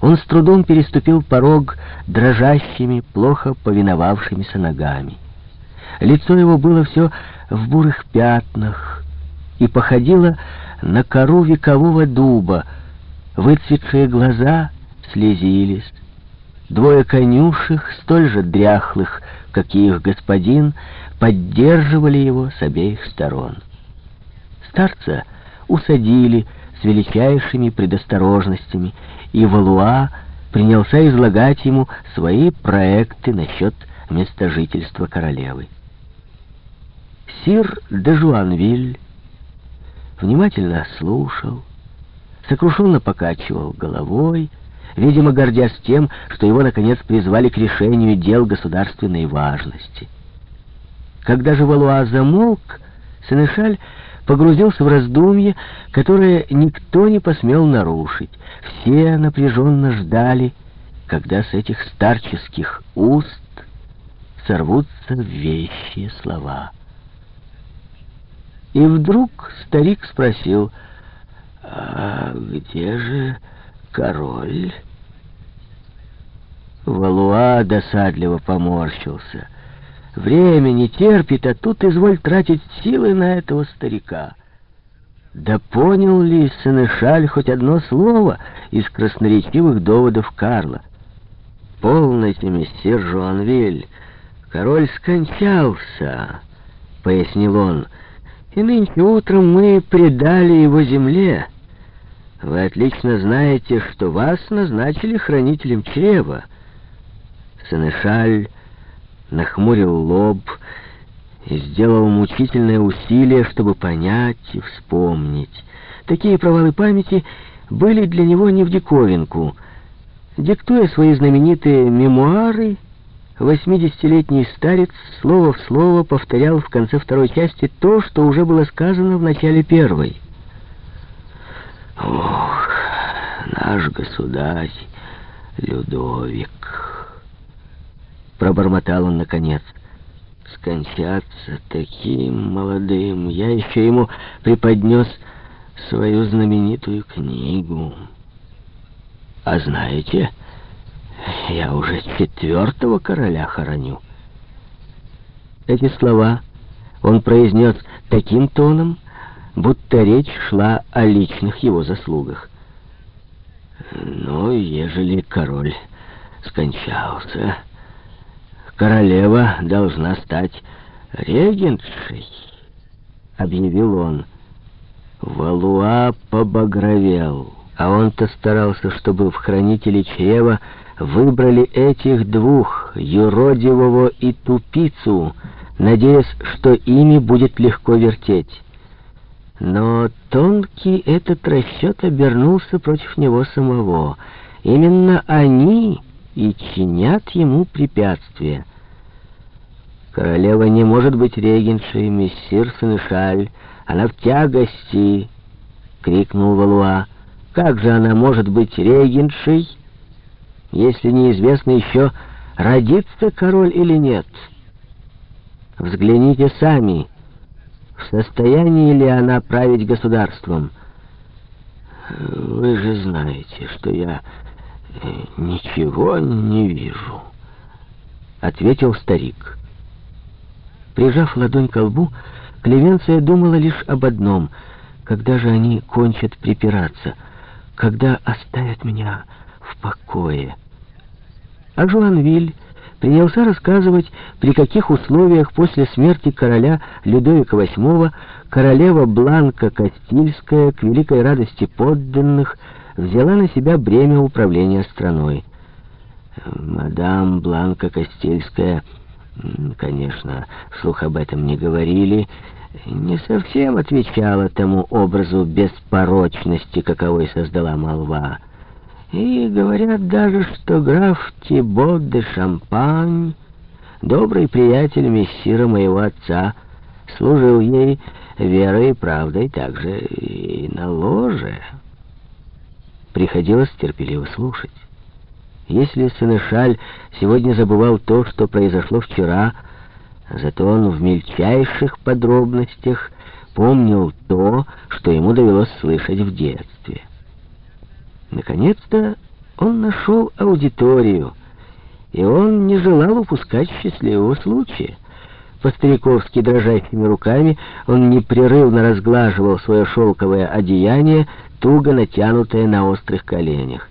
Он с трудом переступил порог дрожащими, плохо повиновавшимися ногами. Лицо его было все в бурых пятнах и походило на кору векового дуба. Выцветшие глаза слезились. Двое конюшек, столь же дряхлых, как и их господин, поддерживали его с обеих сторон. Старца усадили с величайшими предосторожностями, и Валуа принялся излагать ему свои проекты насчет места жительства королевы. Сир де Жуанвиль внимательно слушал, сокрушенно покачивал головой, видимо, гордясь тем, что его, наконец, призвали к решению дел государственной важности. Когда же Валуа замолк, Сенешаль погрузился в раздумье, которое никто не посмел нарушить. Все напряженно ждали, когда с этих старческих уст сорвутся вещие слова. И вдруг старик спросил, «А где же король?» Валуа досадливо поморщился — Время не терпит, а тут изволь тратить силы на этого старика. Да понял ли Сенешаль хоть одно слово из красноречивых доводов Карла? «Полноте, мессир Жуанвиль, король скончался», — пояснил он, — «и нынче утром мы предали его земле. Вы отлично знаете, что вас назначили хранителем чрева». Сенешаль нахмурил лоб и сделал мучительное усилие, чтобы понять и вспомнить. Такие провалы памяти были для него не в диковинку. Диктуя свои знаменитые мемуары, восьмидесятилетний старец слово в слово повторял в конце второй части то, что уже было сказано в начале первой. «Ох, наш государь Людовик!» Пробормотал он наконец. Скончаться таким молодым. Я еще ему преподнес свою знаменитую книгу. А знаете, я уже четвертого короля хороню. Эти слова он произнес таким тоном, будто речь шла о личных его заслугах. Но ежели король скончался королева должна стать регентшей, объявил он. Валуа побагровел, а он-то старался, чтобы в хранители чрева выбрали этих двух, юродивого и тупицу, надеясь, что ими будет легко вертеть. Но тонкий этот расчет обернулся против него самого. Именно они и чинят ему препятствия. Королева не может быть регеншей, мессир Сенешаль. Она в тягости, — крикнул Валуа. Как же она может быть регеншей, если неизвестно еще, родится король или нет? Взгляните сами, в состоянии ли она править государством. Вы же знаете, что я э, ничего не вижу, — ответил старик. Прижав ладонь к лбу, Клевенция думала лишь об одном — когда же они кончат припираться, когда оставят меня в покое. А Жуанвиль принялся рассказывать, при каких условиях после смерти короля Людовика VIII королева Бланка Кастильская к великой радости подданных взяла на себя бремя управления страной. Мадам Бланка Кастильская конечно, вслух об этом не говорили, не совсем отвечала тому образу беспорочности, каковой создала молва. И говорят даже, что граф Тибо де Шампань, добрый приятель мессира моего отца, служил ей верой и правдой также и на ложе. Приходилось терпеливо слушать. Если Сенешаль сегодня забывал то, что произошло вчера, зато он в мельчайших подробностях помнил то, что ему довелось слышать в детстве. Наконец-то Он нашел аудиторию, и он не желал упускать счастливого случая. По-стариковски дрожащими руками он непрерывно разглаживал свое шелковое одеяние, туго натянутое на острых коленях.